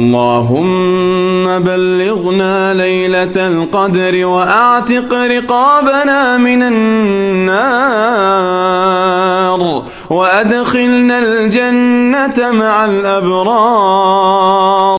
اللهم بلغنا ليلة القدر وأعتق رقابنا من النار وأدخلنا الجنة مع الأبرار.